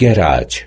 garage